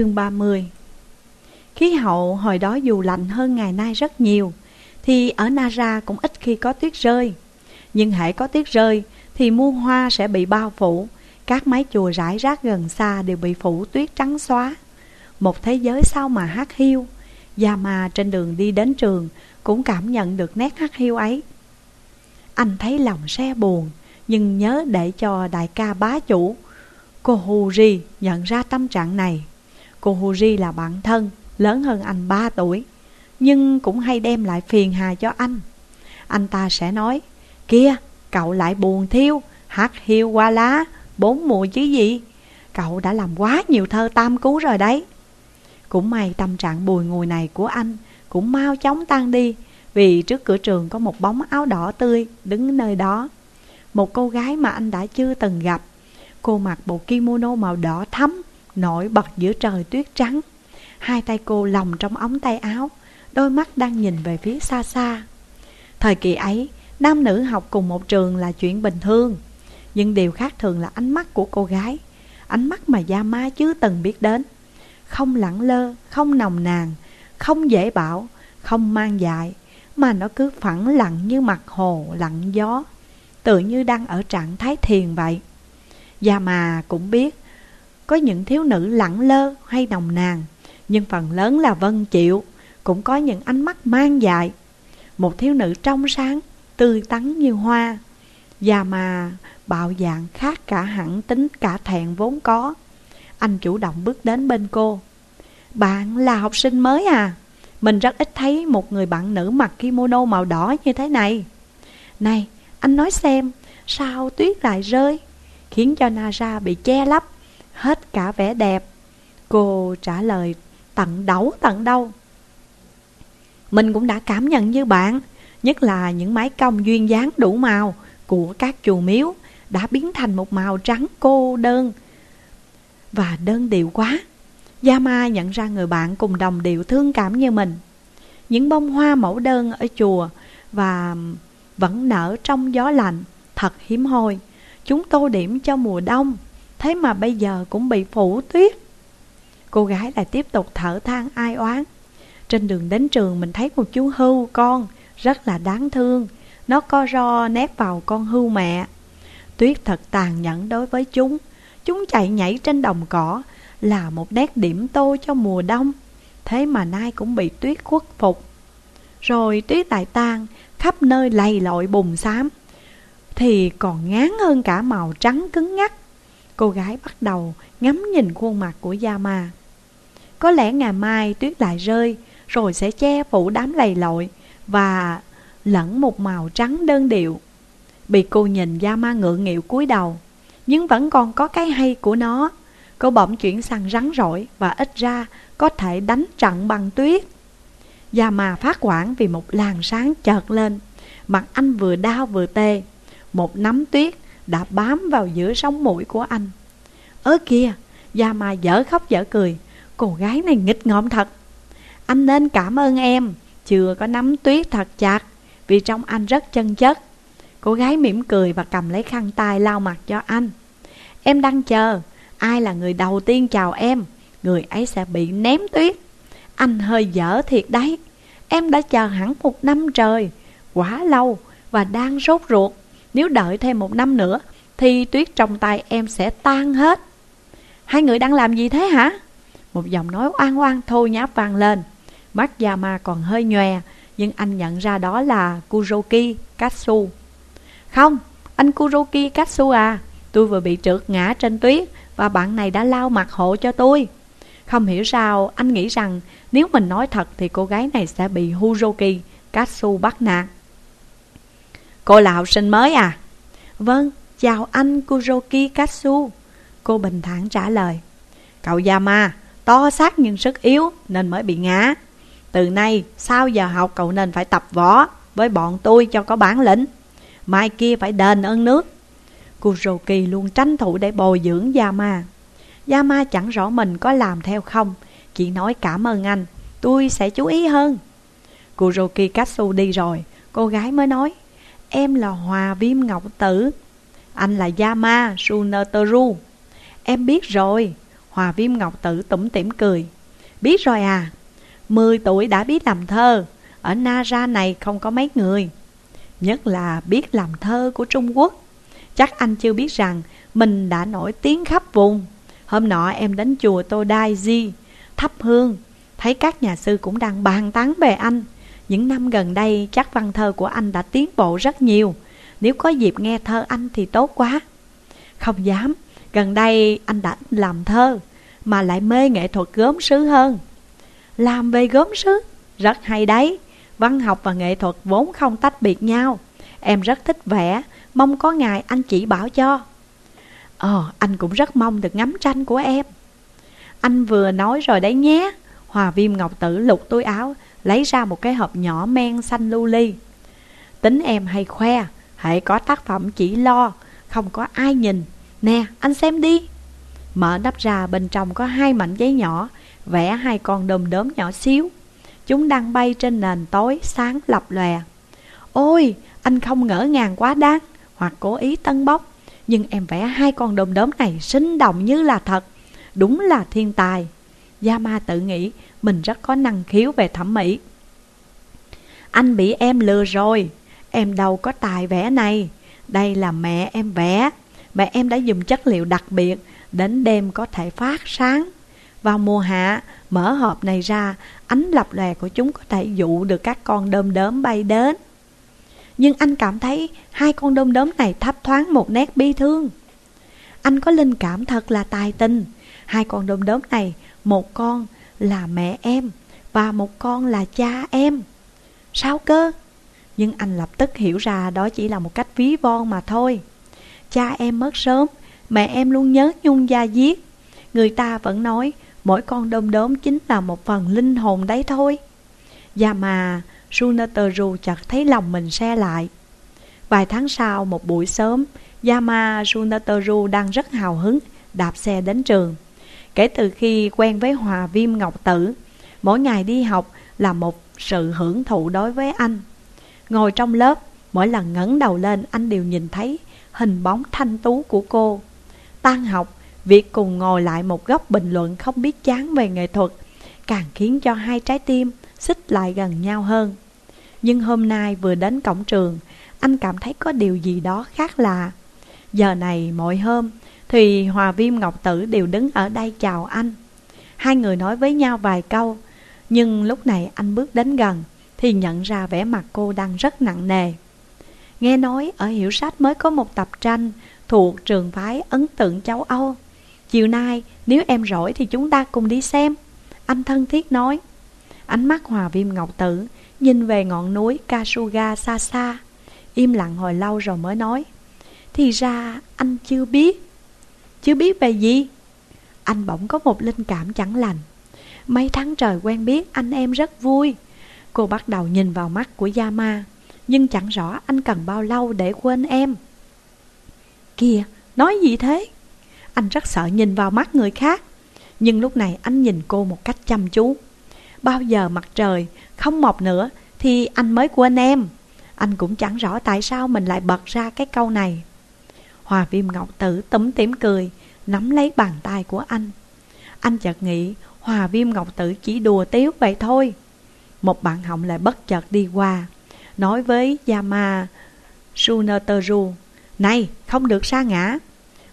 Chương 30 Khí hậu hồi đó dù lạnh hơn ngày nay rất nhiều, Thì ở Nara cũng ít khi có tuyết rơi. Nhưng hãy có tuyết rơi, Thì muôn hoa sẽ bị bao phủ. Các mái chùa rải rác gần xa đều bị phủ tuyết trắng xóa. Một thế giới sao mà hát hiu gia mà trên đường đi đến trường Cũng cảm nhận được nét hát hiu ấy. Anh thấy lòng xe buồn, Nhưng nhớ để cho đại ca bá chủ, Cô Huri nhận ra tâm trạng này. Cô Huri là bạn thân, lớn hơn anh 3 tuổi Nhưng cũng hay đem lại phiền hà cho anh. Anh ta sẽ nói Kia, cậu lại buồn thiêu, hát hiu qua lá, bốn mùa chứ gì? Cậu đã làm quá nhiều thơ tam cứu rồi đấy. Cũng may tâm trạng bùi ngùi này của anh Cũng mau chóng tan đi Vì trước cửa trường có một bóng áo đỏ tươi đứng nơi đó. Một cô gái mà anh đã chưa từng gặp Cô mặc bộ kimono màu đỏ thắm Nổi bật giữa trời tuyết trắng. Hai tay cô lồng trong ống tay áo Đôi mắt đang nhìn về phía xa xa. Thời kỳ ấy Nam nữ học cùng một trường là chuyện bình thường Nhưng điều khác thường là ánh mắt của cô gái Ánh mắt mà Gia Ma chưa từng biết đến. Không lẳng lơ, không nồng nàn Không dễ bảo, không mang dại Mà nó cứ phẳng lặng như mặt hồ lặng gió Tự như đang ở trạng thái thiền vậy. Gia mà cũng biết có những thiếu nữ lẳng lơ hay nồng nàn Nhưng phần lớn là vân chịu Cũng có những ánh mắt mang dại. Một thiếu nữ trong sáng Tươi tắn như hoa Và mà bạo dạng khác cả hẳn tính cả thẹn vốn có. Anh chủ động bước đến bên cô. Bạn là học sinh mới à? Mình rất ít thấy một người bạn nữ mặc kimono màu đỏ như thế này. Này, anh nói xem Sao tuyết lại rơi Khiến cho Nara bị che lấp? Hết cả vẻ đẹp. Cô trả lời tận đấu tận đâu Mình cũng đã cảm nhận như bạn, Nhất là những mái cong duyên dáng đủ màu Của các chùa miếu Đã biến thành một màu trắng cô đơn. Và đơn điệu quá. Yama nhận ra người bạn cùng đồng điệu thương cảm như mình. Những bông hoa mẫu đơn ở chùa Và vẫn nở trong gió lạnh, Thật hiếm hoi. Chúng tô điểm cho mùa đông. Thế mà bây giờ cũng bị phủ tuyết. Cô gái lại tiếp tục thở than ai oán. Trên đường đến trường mình thấy một chú hưu con, Rất là đáng thương. Nó co ro nép vào con hưu mẹ. Tuyết thật tàn nhẫn đối với chúng. Chúng chạy nhảy trên đồng cỏ, Là một nét điểm tô cho mùa đông. Thế mà nay cũng bị tuyết khuất phục. Rồi tuyết lại tan, Khắp nơi lầy lội bùn xám. Thì còn ngán hơn cả màu trắng cứng ngắc Cô gái bắt đầu ngắm nhìn khuôn mặt của Yama. Có lẽ ngày mai tuyết lại rơi, Rồi sẽ che phủ đám lầy lội Và lẫn một màu trắng đơn điệu. Bị cô nhìn Yama ngượng nghịu cúi đầu, Nhưng vẫn còn có cái hay của nó. Cô bỗng chuyển sang rắn rỏi Và ít ra có thể đánh trận bằng tuyết. Yama phát quản vì một làn sáng chợt lên. Mặt anh vừa đau vừa tê. Một nắm tuyết đã bám vào giữa sống mũi của anh. Ớ kia, Gia Mai dở khóc dở cười, cô gái này nghịch ngợm thật. Anh nên cảm ơn em, chưa có nắm tuyết thật chặt, vì trong anh rất chân chất. Cô gái mỉm cười và cầm lấy khăn tay lau mặt cho anh. Em đang chờ, ai là người đầu tiên chào em, người ấy sẽ bị ném tuyết. Anh hơi dở thiệt đấy, em đã chờ hẳn một năm trời, quá lâu và đang sốt ruột. Nếu đợi thêm một năm nữa Thì tuyết trong tay em sẽ tan hết. Hai người đang làm gì thế hả? Một giọng nói oan oan thô nháp vang lên. Mắt Yama còn hơi nhòe Nhưng anh nhận ra đó là Kuroki Katsu. Không, anh Kuroki Katsu à. Tôi vừa bị trượt ngã trên tuyết Và bạn này đã lau mặt hộ cho tôi. Không hiểu sao anh nghĩ rằng Nếu mình nói thật thì cô gái này sẽ bị Huroki Katsu bắt nạt. Cô là học sinh mới à? Vâng, chào anh Kuroki Katsu. Cô bình thản trả lời. Cậu Yama, to xác nhưng sức yếu nên mới bị ngã. Từ nay, sau giờ học cậu nên phải tập võ Với bọn tôi cho có bản lĩnh. Mai kia phải đền ơn nước. Kuroki luôn tranh thủ để bồi dưỡng Yama. Yama chẳng rõ mình có làm theo không Chỉ nói cảm ơn anh. Tôi sẽ chú ý hơn. Kuroki Katsu đi rồi Cô gái mới nói. Em là Hòa Viêm Ngọc Tử. Anh là Yama suneteru. Em biết rồi. Hòa viêm ngọc tử tủm tỉm cười. Biết rồi à. 10 tuổi đã biết làm thơ. Ở Nara này không có mấy người. Nhất là biết làm thơ của Trung Quốc. Chắc anh chưa biết rằng Mình đã nổi tiếng khắp vùng. Hôm nọ em đến chùa Tô Đai Di, Thắp hương. Thấy các nhà sư cũng đang bàn tán về anh. Những năm gần đây chắc văn thơ của anh đã tiến bộ rất nhiều. Nếu có dịp nghe thơ anh thì tốt quá. Không dám. Gần đây, anh đã làm thơ, Mà lại mê nghệ thuật gốm sứ hơn. Làm về gốm sứ? Rất hay đấy. Văn học và nghệ thuật vốn không tách biệt nhau. Em rất thích vẽ. Mong có ngày anh chỉ bảo cho. Ờ anh cũng rất mong được ngắm tranh của em. Anh vừa nói rồi đấy nhé. Hòa viêm ngọc tử lục túi áo. Lấy ra một cái hộp nhỏ men xanh lưu ly. Tính em hay khoe, Hãy có tác phẩm chỉ lo, Không có ai nhìn. Nè, anh xem đi. Mở nắp ra, bên trong có hai mảnh giấy nhỏ, Vẽ hai con đom đóm nhỏ xíu. Chúng đang bay trên nền tối sáng lập lòe. Ôi, anh không ngỡ ngàng quá đáng, Hoặc cố ý tân bốc. Nhưng em vẽ hai con đom đóm này sinh động như là thật, Đúng là thiên tài. Yama tự nghĩ mình rất có năng khiếu về thẩm mỹ. Anh bị em lừa rồi. Em đâu có tài vẽ này. Đây là mẹ em vẽ. Mẹ em đã dùng chất liệu đặc biệt Đến đêm có thể phát sáng. Vào mùa hạ, Mở hộp này ra, Ánh lập lòe của chúng có thể dụ được các con đom đóm bay đến. Nhưng anh cảm thấy Hai con đom đóm này thấp thoáng một nét bi thương. Anh có linh cảm thật là tài tình. Hai con đom đóm này một con là mẹ em Và một con là cha em. Sao cơ? Nhưng anh lập tức hiểu ra đó chỉ là một cách ví von mà thôi. Cha em mất sớm, Mẹ em luôn nhớ nhung gia diết. Người ta vẫn nói Mỗi con đom đóm chính là một phần linh hồn đấy thôi. Và mà Sunateru chợt thấy lòng mình xe lại. Vài tháng sau, một buổi sớm, Yama Sunateru đang rất hào hứng Đạp xe đến trường. Kể từ khi quen với Hòa Viêm Ngọc Tử Mỗi ngày đi học là một sự hưởng thụ đối với anh Ngồi trong lớp Mỗi lần ngẩng đầu lên anh đều nhìn thấy hình bóng thanh tú của cô. Tan học, việc cùng ngồi lại một góc bình luận không biết chán về nghệ thuật, càng khiến cho hai trái tim xích lại gần nhau hơn. Nhưng hôm nay vừa đến cổng trường, anh cảm thấy có điều gì đó khác lạ. Giờ này mỗi hôm, thì Hòa Viêm Ngọc Tử đều đứng ở đây chào anh. Hai người nói với nhau vài câu, nhưng lúc này anh bước đến gần thì nhận ra vẻ mặt cô đang rất nặng nề. Nghe nói ở hiểu sách mới có một tập tranh thuộc trường phái ấn tượng châu Âu. Chiều nay nếu em rỗi thì chúng ta cùng đi xem. Anh thân thiết nói. Ánh mắt hòa viêm ngọc tử nhìn về ngọn núi Kasuga xa xa. Im lặng hồi lâu rồi mới nói. Thì ra anh chưa biết. Chưa biết về gì? Anh bỗng có một linh cảm chẳng lành. Mấy tháng trời quen biết anh em rất vui. Cô bắt đầu nhìn vào mắt của Yama. Nhưng chẳng rõ anh cần bao lâu để quên em Kìa, nói gì thế? Anh rất sợ nhìn vào mắt người khác Nhưng lúc này anh nhìn cô một cách chăm chú Bao giờ mặt trời không mọc nữa Thì anh mới quên em Anh cũng chẳng rõ tại sao mình lại bật ra cái câu này Hòa viêm ngọc tử tấm tím cười, Nắm lấy bàn tay của anh. Anh chợt nghĩ, Hòa viêm ngọc tử chỉ đùa tiếu vậy thôi. Một bạn họng lại bất chợt đi qua, nói với Yama Sunateru Này, không được sa ngã.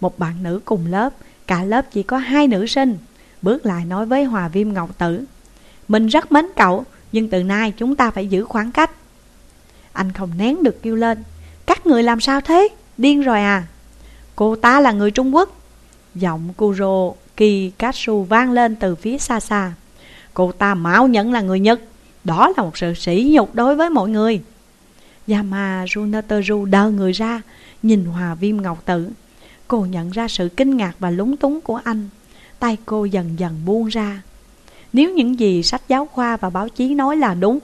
Một bạn nữ cùng lớp, Cả lớp chỉ có hai nữ sinh, Bước lại nói với Hòa Viêm Ngọc Tử, Mình rất mến cậu, Nhưng từ nay chúng ta phải giữ khoảng cách. Anh không nén được kêu lên, Các người làm sao thế? Điên rồi à. Cô ta là người Trung Quốc. Giọng Kuro Kikatsu vang lên từ phía xa xa. Cô ta mạo nhận là người Nhật. Đó là một sự sỉ nhục đối với mọi người. Yama Runateru đờ người ra, Nhìn hòa viêm ngọc tử. Cô nhận ra sự kinh ngạc và lúng túng của anh. Tay cô dần dần buông ra. Nếu những gì sách giáo khoa và báo chí nói là đúng,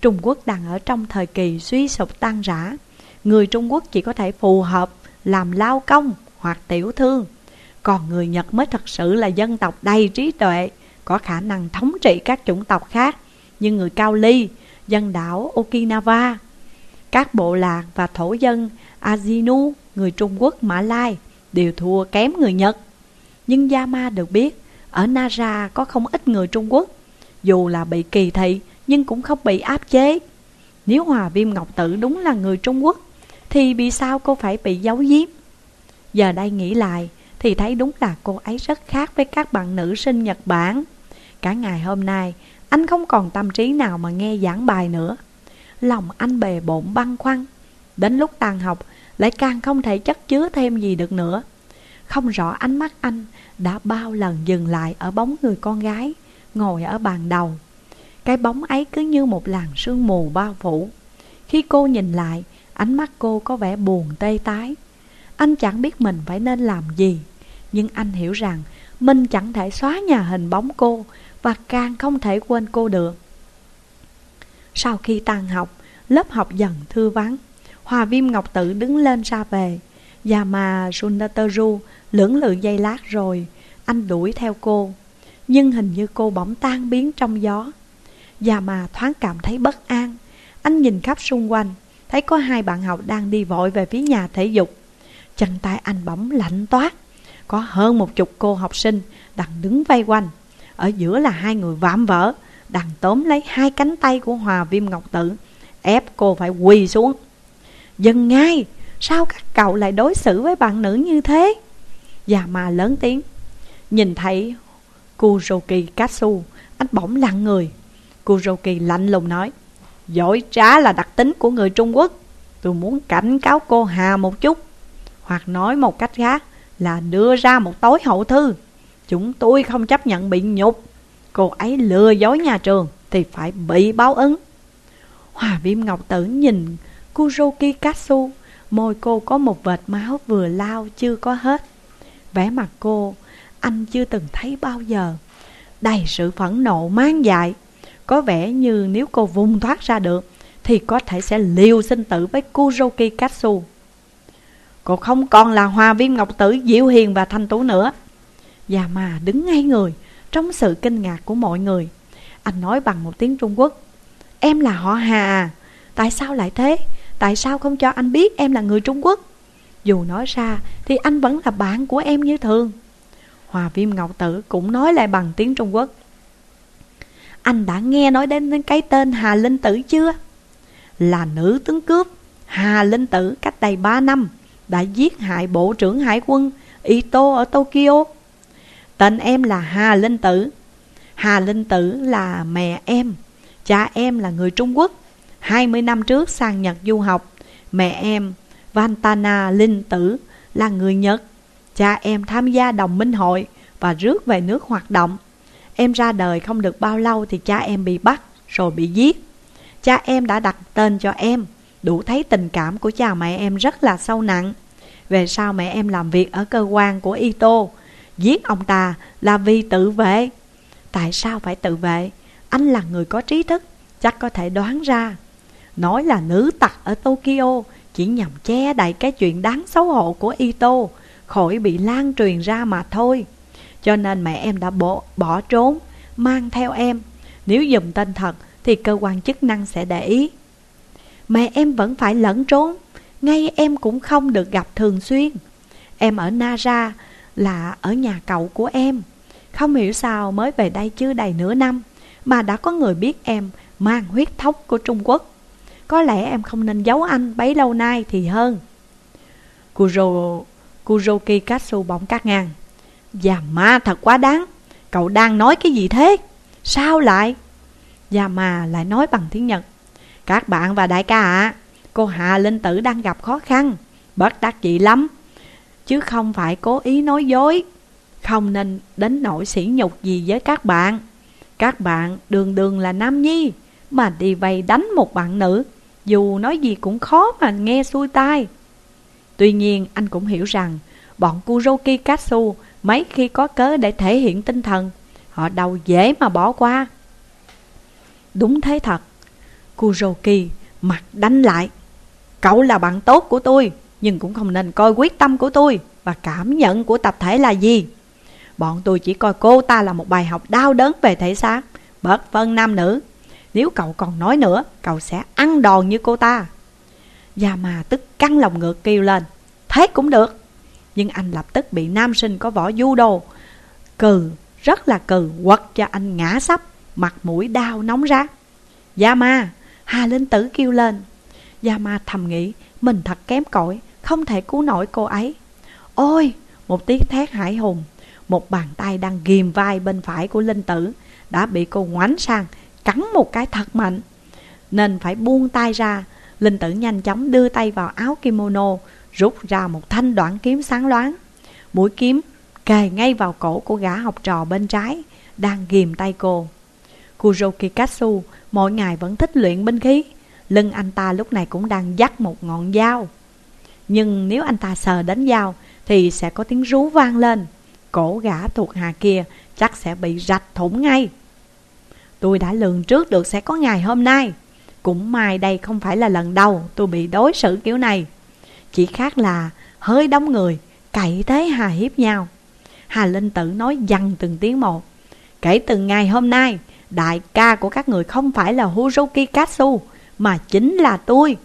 Trung Quốc đang ở trong thời kỳ suy sụp tan rã. Người Trung Quốc chỉ có thể phù hợp làm lao công hoặc tiểu thương Còn người Nhật mới thật sự là dân tộc đầy trí tuệ Có khả năng thống trị các chủng tộc khác như người Cao Ly, dân đảo Okinawa, các bộ lạc và thổ dân Azinu, người Trung Quốc Mã Lai đều thua kém người Nhật. Nhưng Yama được biết Ở Nara có không ít người Trung Quốc Dù là bị kỳ thị Nhưng cũng không bị áp chế Nếu Hòa Viêm Ngọc Tử đúng là người Trung Quốc thì vì sao cô phải bị giấu giếm? Giờ đây nghĩ lại, Thì thấy đúng là cô ấy rất khác với các bạn nữ sinh Nhật Bản. Cả ngày hôm nay, Anh không còn tâm trí nào mà nghe giảng bài nữa. Lòng anh bề bộn băn khoăn. Đến lúc tàn học, Lại càng không thể chất chứa thêm gì được nữa. Không rõ ánh mắt anh Đã bao lần dừng lại Ở bóng người con gái, Ngồi ở bàn đầu. Cái bóng ấy cứ như một làn sương mù bao phủ. Khi cô nhìn lại Ánh mắt cô có vẻ buồn tê tái. Anh chẳng biết mình phải nên làm gì, Nhưng anh hiểu rằng Mình chẳng thể xóa nhà hình bóng cô Và càng không thể quên cô được. Sau khi tan học, Lớp học dần thư vắng, Hòa viêm ngọc tự đứng lên ra về. Và mà Sundateru lưỡng lự dây lát rồi, Anh đuổi theo cô, Nhưng hình như cô bỗng tan biến trong gió. Và mà thoáng cảm thấy bất an, Anh nhìn khắp xung quanh Thấy có hai bạn học đang đi vội về phía nhà thể dục. Chân tay anh bỗng lạnh toát. Có hơn một chục cô học sinh đang đứng vây quanh. Ở giữa là hai người vạm vỡ, Đang tóm lấy hai cánh tay của Hòa Viêm Ngọc Tự, Ép cô phải quỳ xuống. Dừng ngay, Sao các cậu lại đối xử với bạn nữ như thế? Và mà lớn tiếng. Nhìn thấy Kuroki Katsu, Anh bỗng lặng người. Kuroki lạnh lùng nói Dối trá là đặc tính của người Trung Quốc. Tôi muốn cảnh cáo cô Hà một chút, Hoặc nói một cách khác Là đưa ra một tối hậu thư. Chúng tôi không chấp nhận bị nhục. Cô ấy lừa dối nhà trường Thì phải bị báo ứng. Hòa viêm ngọc tử nhìn Kuroki Katsu, Môi cô có một vệt máu vừa lao chưa có hết. Vẻ mặt cô, Anh chưa từng thấy bao giờ. Đầy sự phẫn nộ mang dại. Có vẻ như nếu cô vùng thoát ra được, Thì có thể sẽ liều sinh tử với Kuroki Katsu. Cô không còn là hòa viêm ngọc tử diệu hiền và thanh tú nữa. Và mà đứng ngay người, Trong sự kinh ngạc của mọi người. Anh nói bằng một tiếng Trung Quốc. Em là họ Hà à? Tại sao lại thế? Tại sao không cho anh biết em là người Trung Quốc? Dù nói ra, Thì anh vẫn là bạn của em như thường. Hòa Viêm Ngọc Tử cũng nói lại bằng tiếng Trung Quốc. Anh đã nghe nói đến cái tên Hà Linh Tử chưa? Là nữ tướng cướp Hà Linh Tử cách đây 3 năm, Đã giết hại Bộ trưởng Hải quân Ito ở Tokyo. Tên em là Hà Linh Tử. Hà Linh Tử là mẹ em, Cha em là người Trung Quốc. 20 năm trước sang Nhật du học, Mẹ em, Vantana Linh Tử, là người Nhật. Cha em tham gia đồng minh hội Và rước về nước hoạt động. Em ra đời không được bao lâu Thì cha em bị bắt, rồi bị giết. Cha em đã đặt tên cho em, Đủ thấy tình cảm của cha mẹ em rất là sâu nặng. Về sau mẹ em làm việc ở cơ quan của Ito, Giết ông ta là vì tự vệ. Tại sao phải tự vệ? Anh là người có trí thức, Chắc có thể đoán ra. Nói là nữ tặc ở Tokyo Chỉ nhằm che đậy cái chuyện đáng xấu hổ của Ito, Khỏi bị lan truyền ra mà thôi. Cho nên mẹ em đã bỏ, bỏ trốn Mang theo em. Nếu dùng tên thật Thì cơ quan chức năng sẽ để ý. Mẹ em vẫn phải lẫn trốn Ngay em cũng không được gặp thường xuyên. Em ở Nara Là ở nhà cậu của em. Không hiểu sao mới về đây chưa đầy nửa năm Mà đã có người biết em Mang huyết thống của Trung Quốc. Có lẽ em không nên giấu anh bấy lâu nay thì hơn. Kuro, Kuroki Katsu bỗng cắt ngang. Già ma thật quá đáng. Cậu đang nói cái gì thế? Sao lại? Già mà lại nói bằng tiếng Nhật. Các bạn và đại ca ạ, Cô Hạ Linh Tử đang gặp khó khăn, Bất đắc dĩ lắm. Chứ không phải cố ý nói dối. Không nên đến nỗi sỉ nhục gì với các bạn. Các bạn đường đường là nam nhi, Mà đi vay đánh một bạn nữ. Dù nói gì cũng khó mà nghe xuôi tai. Tuy nhiên anh cũng hiểu rằng Bọn Kuroki Katsu Mấy khi có cớ để thể hiện tinh thần, Họ đâu dễ mà bỏ qua. Đúng thế thật. Kuroki, mặt đánh lại. Cậu là bạn tốt của tôi, Nhưng cũng không nên coi quyết tâm của tôi Và cảm nhận của tập thể là gì. Bọn tôi chỉ coi cô ta là một bài học đau đớn về thể xác Bất phân nam nữ. Nếu cậu còn nói nữa, Cậu sẽ ăn đòn như cô ta. Và mà tức căng lòng ngược kêu lên. Thế cũng được. Nhưng anh lập tức bị nam sinh có võ du đồ. Cừ, Rất là cừ, quật cho anh ngã sắp Mặt mũi đau nóng rát. Gia ma, Hà Linh Tử kêu lên. Gia ma thầm nghĩ, Mình thật kém cỏi, Không thể cứu nổi cô ấy. Ôi, Một tiếng thét hải hùng, Một bàn tay đang ghim vai bên phải của Linh Tử Đã bị cô ngoảnh sang, Cắn một cái thật mạnh. Nên phải buông tay ra, Linh Tử nhanh chóng đưa tay vào áo kimono Rút ra một thanh đoạn kiếm sáng loáng. Mũi kiếm kề ngay vào cổ của gã học trò bên trái, Đang ghìm tay cô. Kuroki Katsu mỗi ngày vẫn thích luyện binh khí. Lưng anh ta lúc này cũng đang dắt một ngọn dao. Nhưng nếu anh ta sờ đến dao Thì sẽ có tiếng rú vang lên. Cổ gã thuộc hạ kia chắc sẽ bị rạch thủng ngay. Tôi đã lường trước được sẽ có ngày hôm nay. Cũng may đây không phải là lần đầu tôi bị đối xử kiểu này. Chỉ khác là hơi đông người, cậy thế hà hiếp nhau. Hà Linh Tử nói dằn từng tiếng một. Kể từ ngày hôm nay, Đại ca của các người không phải là Huzuki Katsu, Mà chính là tôi.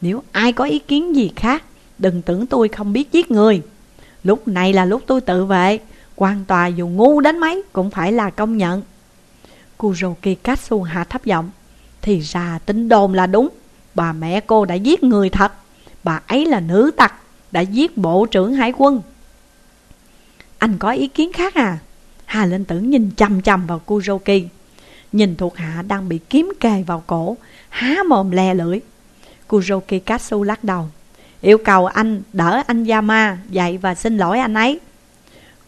Nếu ai có ý kiến gì khác, Đừng tưởng tôi không biết giết người. Lúc này là lúc tôi tự vệ. Quan tòa dù ngu đến mấy Cũng phải là công nhận. Kuroki Katsu hạ thấp giọng. Thì ra tính đồn là đúng. Bà mẹ cô đã giết người thật. Bà ấy là nữ tặc Đã giết bộ trưởng hải quân. Anh có ý kiến khác à? Hà Linh Tử nhìn chăm chăm vào Kuroki, Nhìn thuộc hạ đang bị kiếm kề vào cổ, Há mồm le lưỡi. Kuroki Katsu lắc đầu, Yêu cầu anh đỡ anh Yama dạy và xin lỗi anh ấy.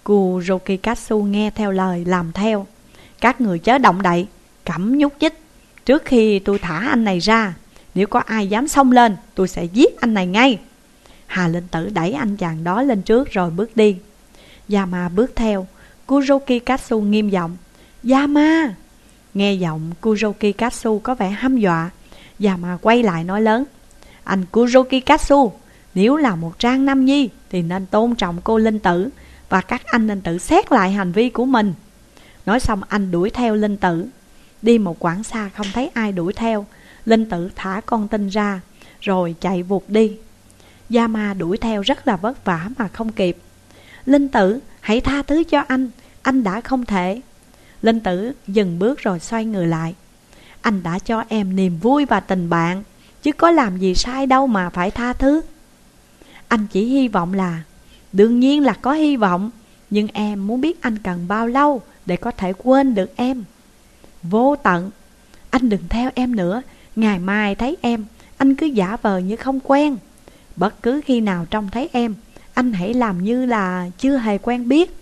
Kuroki Katsu nghe theo lời làm theo, Các người chớ động đậy, Cẩm nhúc chích Trước khi tôi thả anh này ra nếu có ai dám xông lên, Tôi sẽ giết anh này ngay. Hà Linh Tử đẩy anh chàng đó lên trước rồi bước đi. Yama bước theo. Kuroki Katsu nghiêm giọng, Yama! Nghe giọng Kuroki Katsu có vẻ hăm dọa, Yama quay lại nói lớn, Anh Kuroki Katsu, Nếu là một trang nam nhi Thì nên tôn trọng cô Linh Tử Và các anh nên tự xét lại hành vi của mình. Nói xong anh đuổi theo Linh Tử. Đi một quãng xa không thấy ai đuổi theo Linh Tử thả con tinh ra, Rồi chạy vụt đi. Yama đuổi theo rất là vất vả mà không kịp. Linh Tử, hãy tha thứ cho anh Anh đã không thể. Linh Tử dừng bước rồi xoay người lại. Anh đã cho em niềm vui và tình bạn, Chứ có làm gì sai đâu mà phải tha thứ. Anh chỉ hy vọng là, Đương nhiên là có hy vọng, Nhưng em muốn biết anh cần bao lâu Để có thể quên được em. Vô tận, Anh đừng theo em nữa Ngày mai thấy em, Anh cứ giả vờ như không quen. Bất cứ khi nào trông thấy em, Anh hãy làm như là chưa hề quen biết.